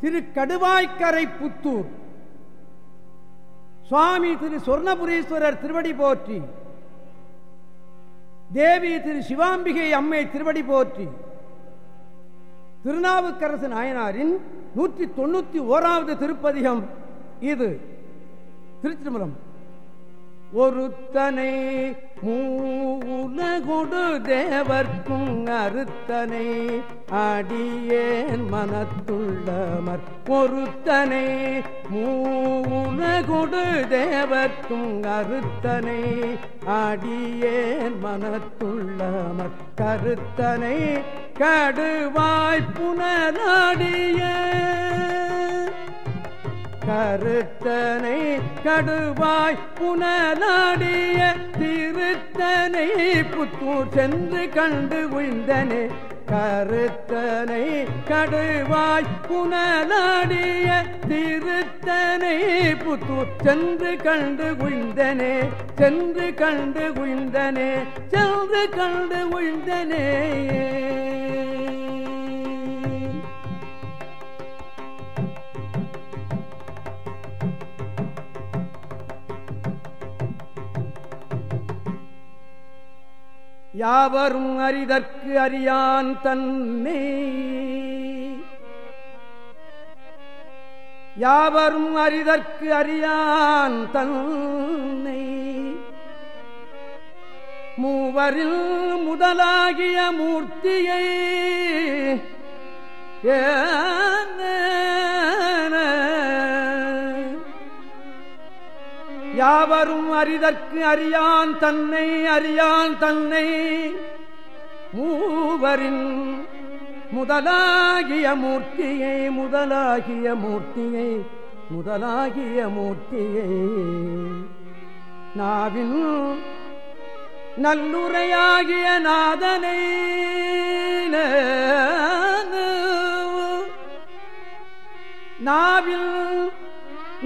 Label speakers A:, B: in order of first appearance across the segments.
A: திரு கடுவாய்க்கரை புத்தூர். சுவாமி திரு சொர்ணபுரீஸ்வரர் திருவடி போற்றி. தேவி திரு சிவாம்பிகை அம்மை திருவடி போற்றி. திருநாவுக்கரசு நாயனாரின் நூற்றி தொண்ணூத்தி ஓராவது திருப்பதிகம் இது. திருச்சிதம்பரம் ஒருத்தனை மூலகொடு தேவர்க்கும் அறுத்தனை அடியேன் மனத்துள்ளமர். பொருத்தனை மூலகொடு தேவர்க்கும் அறுத்தனை அடியேன் மனத்துள்ளமர். கருத்தனை கடுவாய் கருத்தனை கடுவாய் புனலாடிய திருத்தனை புத்தூர் சென்று கண்டு உய்ந்தனே. கருத்தனை கடுவாய் புனலாடிய திருத்தனை புத்தூர் சென்று கண்டு உய்ந்தனே. சென்று கண்டு உய்ந்தனே சென்று கண்டு உய்ந்தனே யாவரும் அறிதற்கு அறியான் தன்னை யாவரும் அறிதற்கு அறியான் தன்னை. மூவரில் முதலாகிய மூர்த்தியை ஏ யாவரும் அறிதற்கு அறியான் தன்னை அறியான் தன்னை. மூவரின் முதலாகிய மூர்த்தியை முதலாகிய மூர்த்தியை முதலாகிய மூர்த்தியை. நாவின் நல்லுரையாகிய நாதனை நாவில்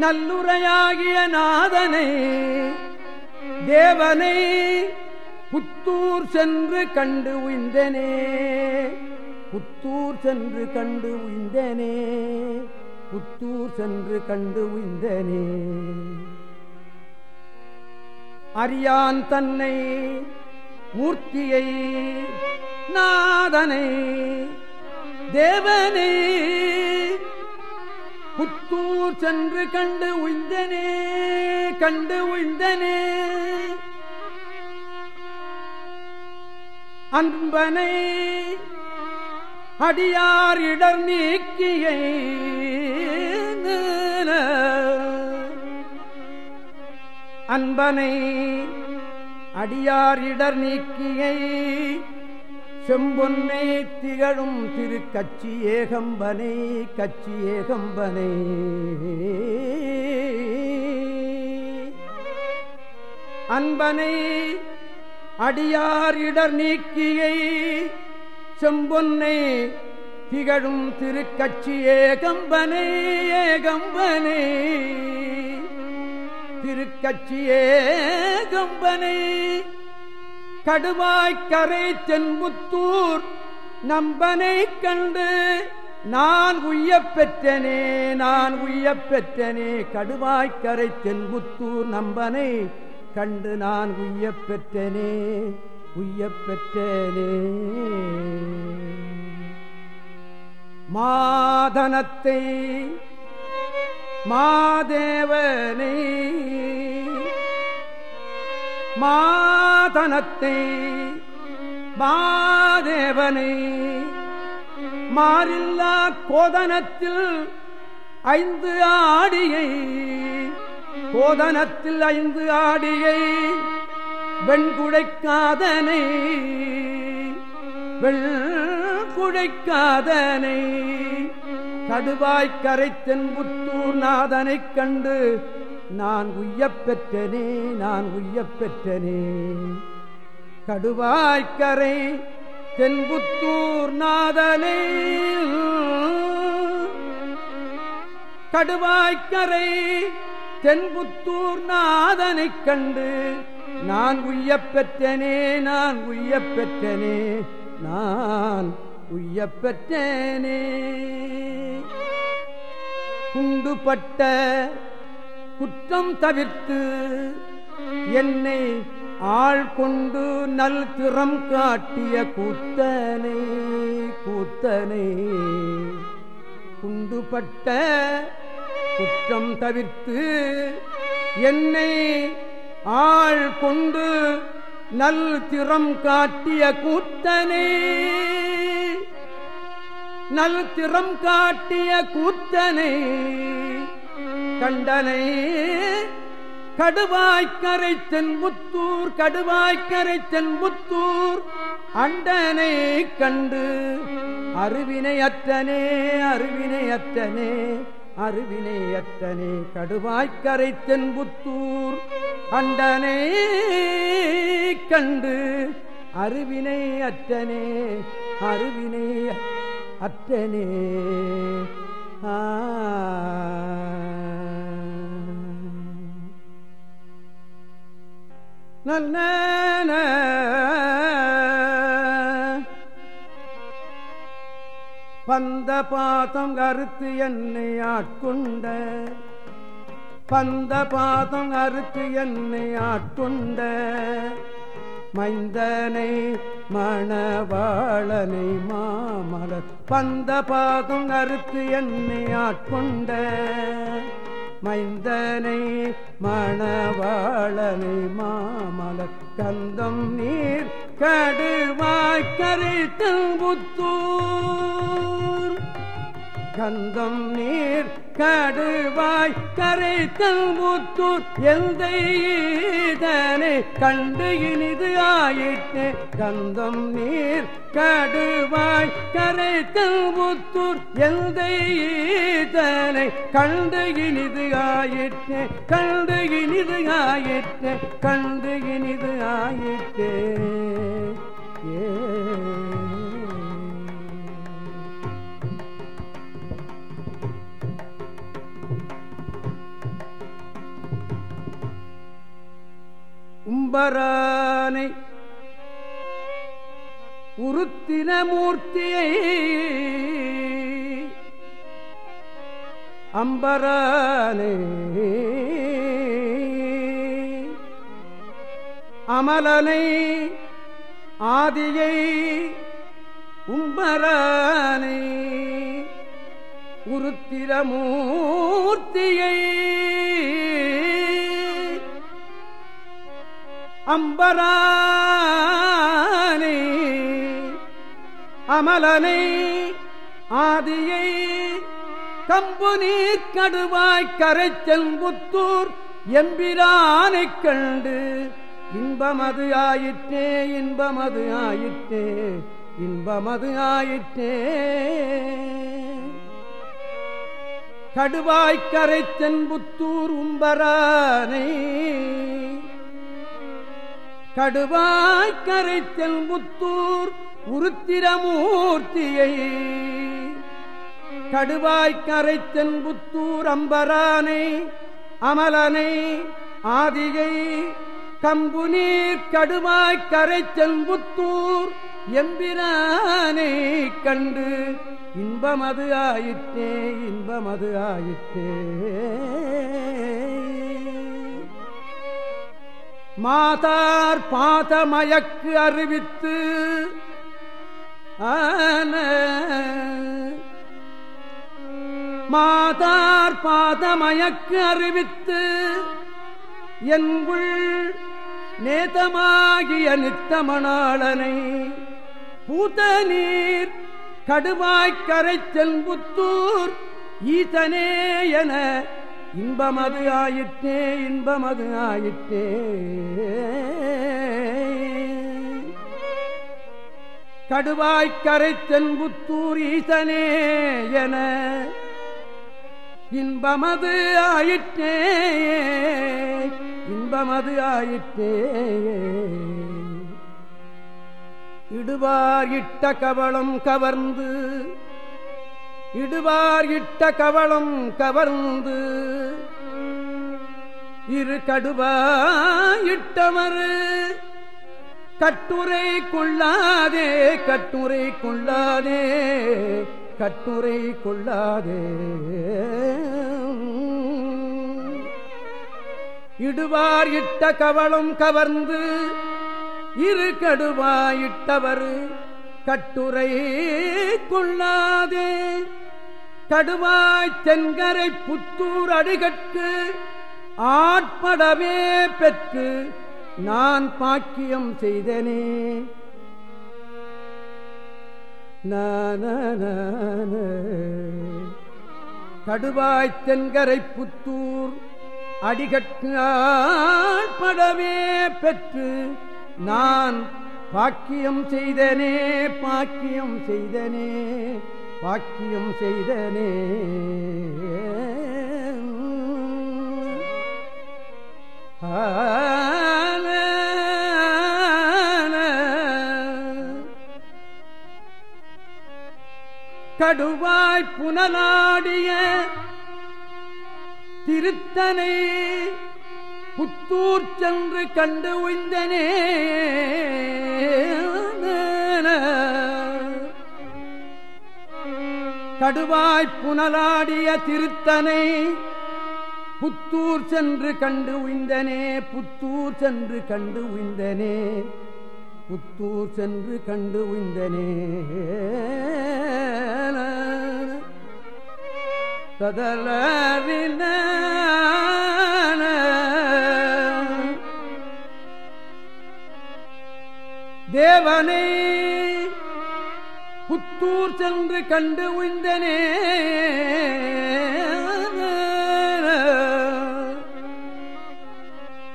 A: நல்லுரையாகிய நாதனை தேவனை புத்தூர் சென்று கண்டு உய்ந்தனே புத்தூர் சென்று கண்டு உய்ந்தனே புத்தூர் சென்று கண்டு உய்ந்தனே. அறியான் தன்னை மூர்த்தியை நாதனை தேவனை புத்தூர் சென்று கண்டு உய்ந்தனே கண்டு உய்ந்தனே. அன்பனை அடியார் இடர் நீக்கியை அன்பனை அடியார் இடர் நீக்கியை செம்பொன்னை திகழும் திரு கச்சி ஏகம்பனை கச்சி ஏகம்பனை. அன்பனை அடியார் இடர் நீக்கியை செம்பொன்னை திகழும் திருக்கட்சி ஏகம்பனை ஏகம்பனை. திருக்கட்சி ஏகம்பனை. கடுவாய்க்கரை தென்புத்தூர் நம்பனை கண்டு நான் உய்யப் பெற்றனே நான் உய்யப் பெற்றனே கடுவாய்க்கரை தென்புத்தூர் நம்பனை கண்டு நான் உய்யப் பெற்றனே உய்யப் பெற்றனே. மாதனத்தை மாதேவனை மாதனத்தை மாதேவனை மாறில்லா கோதனத்தில் ஐந்து ஆடியை கோதனத்தில் ஐந்து ஆடியை வெண்குடைக்காதனை வெண்குடைக்காதனை கடுவாய்க்கரை தென்புத்தூர் நாதனைக் கண்டு நான் உய்யப் பெற்றனே நான் உய்யப் பெற்றனே. கடுவாய்க்கரை தென்புத்தூர் நாதனே கடுவாய்க்கரை தென்புத்தூர் நாதனைக் கண்டு நான் உய்யப் பெற்றனே நான் உய்யப் பெற்றனே நான் உய்யப் பெற்றனே. குண்டுபட்ட குற்றம் தவிர்த்து என்னை ஆள் கொண்டு நல் திறம் காட்டிய கூத்தனை கூத்தனை. குண்டுபட்ட குற்றம் தவிர்த்து என்னை ஆள் கொண்டு நல் திறம் காட்டிய கூத்தனே. நல் திறம் காட்டிய கூத்தனை கண்டனை. கடுவாய்க்கரை தென்புத்தூர் கடுவாய்க்கரை தென்புத்தூர் அண்டனை கண்டு அருவினையற்றனே அருவினையற்றனே அருவினையற்றனே. கடுவாய்க்கரை தென்புத்தூர் அண்டனை கண்டு அருவினை அற்றனே அருவினை அற்றனே ஆ. நல்ல பந்த பாதம் கருத்து என்னை ஆட்கொண்ட. பந்த பாதம் அறுத்து என்னை ஆட்கொண்ட. மைந்தனை மணவாளனை மாமலர். பந்த பாதம் அறுத்து என்னை ஆட்கொண்ட. மைந்தனை மணவாளனை மாமல கந்தம் நீர் கடுவாய்க்கரை புத்தூர் கந்தம் நீர் கடுவாய் கரைத்தல் முத்தூர். எந்த கண்டு இனிது ஆயிற்று கந்தம் நீர் கடுவாய் கரைத்தல் முத்தூர் எந்த ஈதனை கண்டு இனிது ஆயிற்று கண்டு இனிது ஆயிற்று கண்டு இனிது ஆயிற்றே ஏ உம்பரானை உருத்தின மூர்த்தியை அம்பரானே அமலனை ஆதியை உம்பரானை உருத்திரமூர்த்தியை அம்பரானே அமலனை ஆதியை கம்பு நீர் கடுவாய் கரைச்செம்புத்தூர் எம்பிரானைக் கண்டு இன்பமது ஆயிற்றே இன்பமது ஆயிற்றே இன்பமது ஆயிற்றே. கடுவாய்க்கரை தென்புத்தூர் உம்பரானை கடுவாய்க் கரைத்தல் முத்தூர் உருத்திரமூர்த்தியை. கடுவாய்க் கரைத்தன் புத்தூர் அம்பரானை அமலனை ஆதியை. கம்பு நீர் கடுவாய்க்கரை புத்தூர் எம்பிரானை கண்டு இன்பமது ஆயிற்றே இன்பமது ஆயிற்றே. மாதார் பாதமயக்கு அறிவித்து ஆன. மாதார் பாதமயக்கு அறிவித்து எங்குள் நேதமாகிய நித்தமணாளனை பூத்த நீர் கடுவாய்க்கரை செல்புத்தூர் ஈசனே என இன்பமது ஆயிற்றே இன்பமது ஆயிற்றே. கடுவாய்க்கரை தென்புத்தூர் ஈசனே என இன்பமது ஆயிற்றே இன்பமது ஆயிற்றே. இடுவார் இட்ட கவளம் கவர்ந்து இடுவார் இட்ட கவளம் கவர்ந்து இரு கடுவாயிட்டவர் கட்டுரை கொள்ளாதே கட்டுரை கொள்ளாதே கட்டுரை கொள்ளாதே. இடுவார் இட்ட கவளம் கவர்ந்து இரு கடுவாயிட்டவர் கட்டுரை கொள்ளாதே. கடுவாய் தென்கரை புத்தூர் அடிகட்டு ஆட்படவே பெற்று நான் பாக்கியம் செய்தனே. கடுவாய் தென்கரை புத்தூர் அடிகட்டு ஆட்படவே பெற்று நான் பாக்கியம் செய்தனே பாக்கியம் செய்தனே பாக்கியம் செய்தனே. கடுவாய் புனலாடிய திருத்தனை புத்தூர் சென்று கண்டு உய்ந்தனே. கடுவாய் புனலாடிய திருத்தனை புத்தூர் சென்று கண்டு உய்ந்தனே புத்தூர் சென்று கண்டு உய்ந்தனே. புத்தூர் சென்று கண்டு உய்ந்தனே சதலின தேவனை புத்தூர் சென்று கண்டு உய்ந்தனே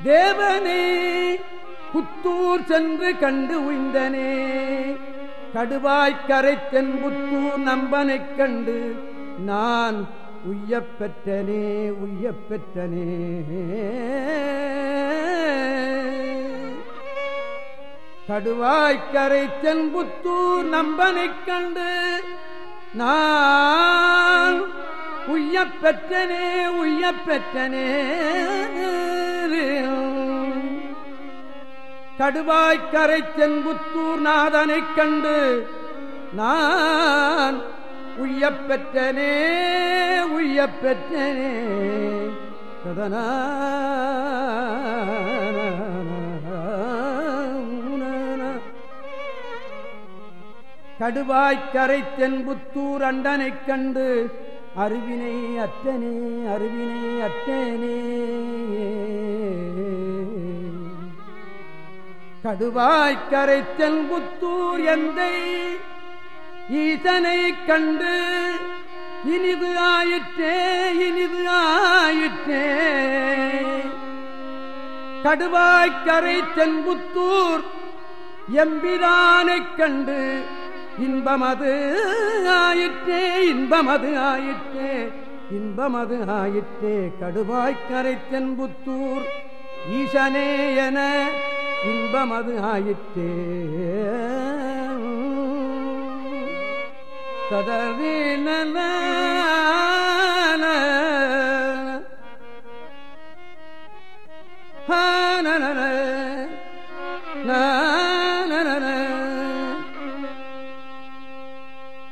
A: தேவனே புத்தூர் சென்று கண்டு உய்ந்தனே. கடுவாய்க்கரை தென்புத்தூர் நம்பனைக் கண்டு நான் உய்யப்பெற்றனே உய்யப்பெற்றனே உய்யப் பெற்றனே. கடுவாய்க்கரை தென்புத்தூர் நம்பனைக் கண்டு நான் உய்யப்பெற்றனே உய்யப்பெற்றனே கடுவாய்க்கரை தென்புத்தூர் நாதனைக் கண்டு நான் உய்யப் பெற்றனே உய்யப் பெற்றனே சதனா கடுவாய்க்கரை தென்புத்தூர் அண்டனைக் கண்டு அருவினை அத்தனே அருவினை அத்தனே கடுவாய்க்கரை தென்புத்தூர் எந்தை ஈசனை கண்டு இனிது ஆயிற்றே இனிது ஆயிற்றே. கடுவாய்க்கரை தென்புத்தூர் எம்பிரானைக் கண்டு இன்பமது ஆயிற்றே இன்பமது ஆயிற்றே இன்பமது ஆயிற்றே. கடுவாய்க்கரை தென்புத்தூர் ஈசனே என இன்பமது ஆயிற்றே கதவின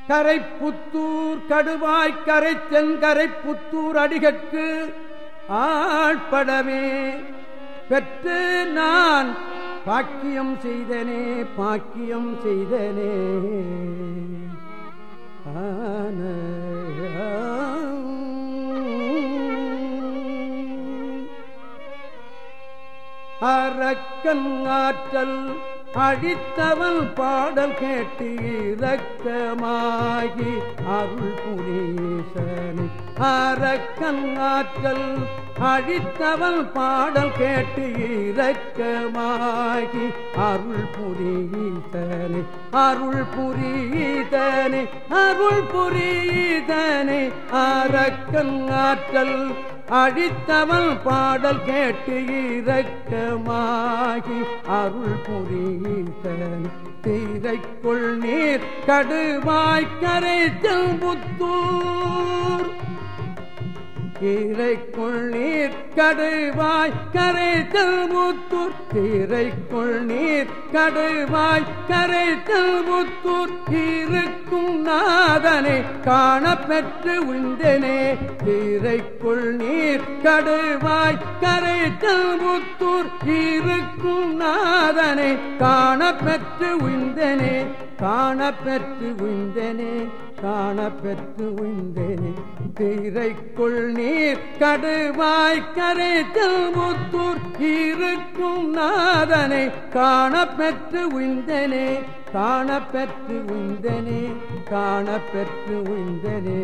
A: கரைப்புத்தூர் கடுவாய் கரை கரைப்புத்தூர் புத்தூர் அடிகற்கு ஆட்படமே பெற்று நான் பாக்கியம் செய்தனே பாக்கியம் செய்தனே. ஆன அரக்கன் ஆற்றல் அழித்தவன் பாடல் கேட்டு இரக்கமாகி அருள் புரீசனி அரக்கன் ஆற்றல் அழித்தவன் பாடல் கேட்டு இரக்கமாகி அருள் புரீதனே அருள் புரீதனே அருள் புரீதனே அரக்கன் ஆற்றல் அழித்தவன் பாடல் கேட்டு இரக்கமாகி அருள் புரீசன் தீரைக்குள் நீர் கடுவாய்க்கரை செம்புத்தூர் கீரைக்குள் நீர் கடுவாய் கரைத்தல் முத்தூர். கீரைக்குள் நீர் கடுவாய் கரைத்தல் முத்தூர். இருக்கும் நாதனை காணப்பெற்று உந்தனே. கீரைக்குள் நீர் கடுவாய் கரைத்தல் முத்தூர். இருக்கும் நாதனை காணப்பெற்று உந்தனே. காணப்பெற்று உந்தனே காணப்பெற்று உய்ந்தனே. தீரைக்குள் நீர் கடுவாய் கரைத்தல் முத்தூர் இருக்கும் நாதனை காணப்பெற்று உந்தனே காணப்பெற்று உந்தனே காணப்பெற்று உய்ந்தனே.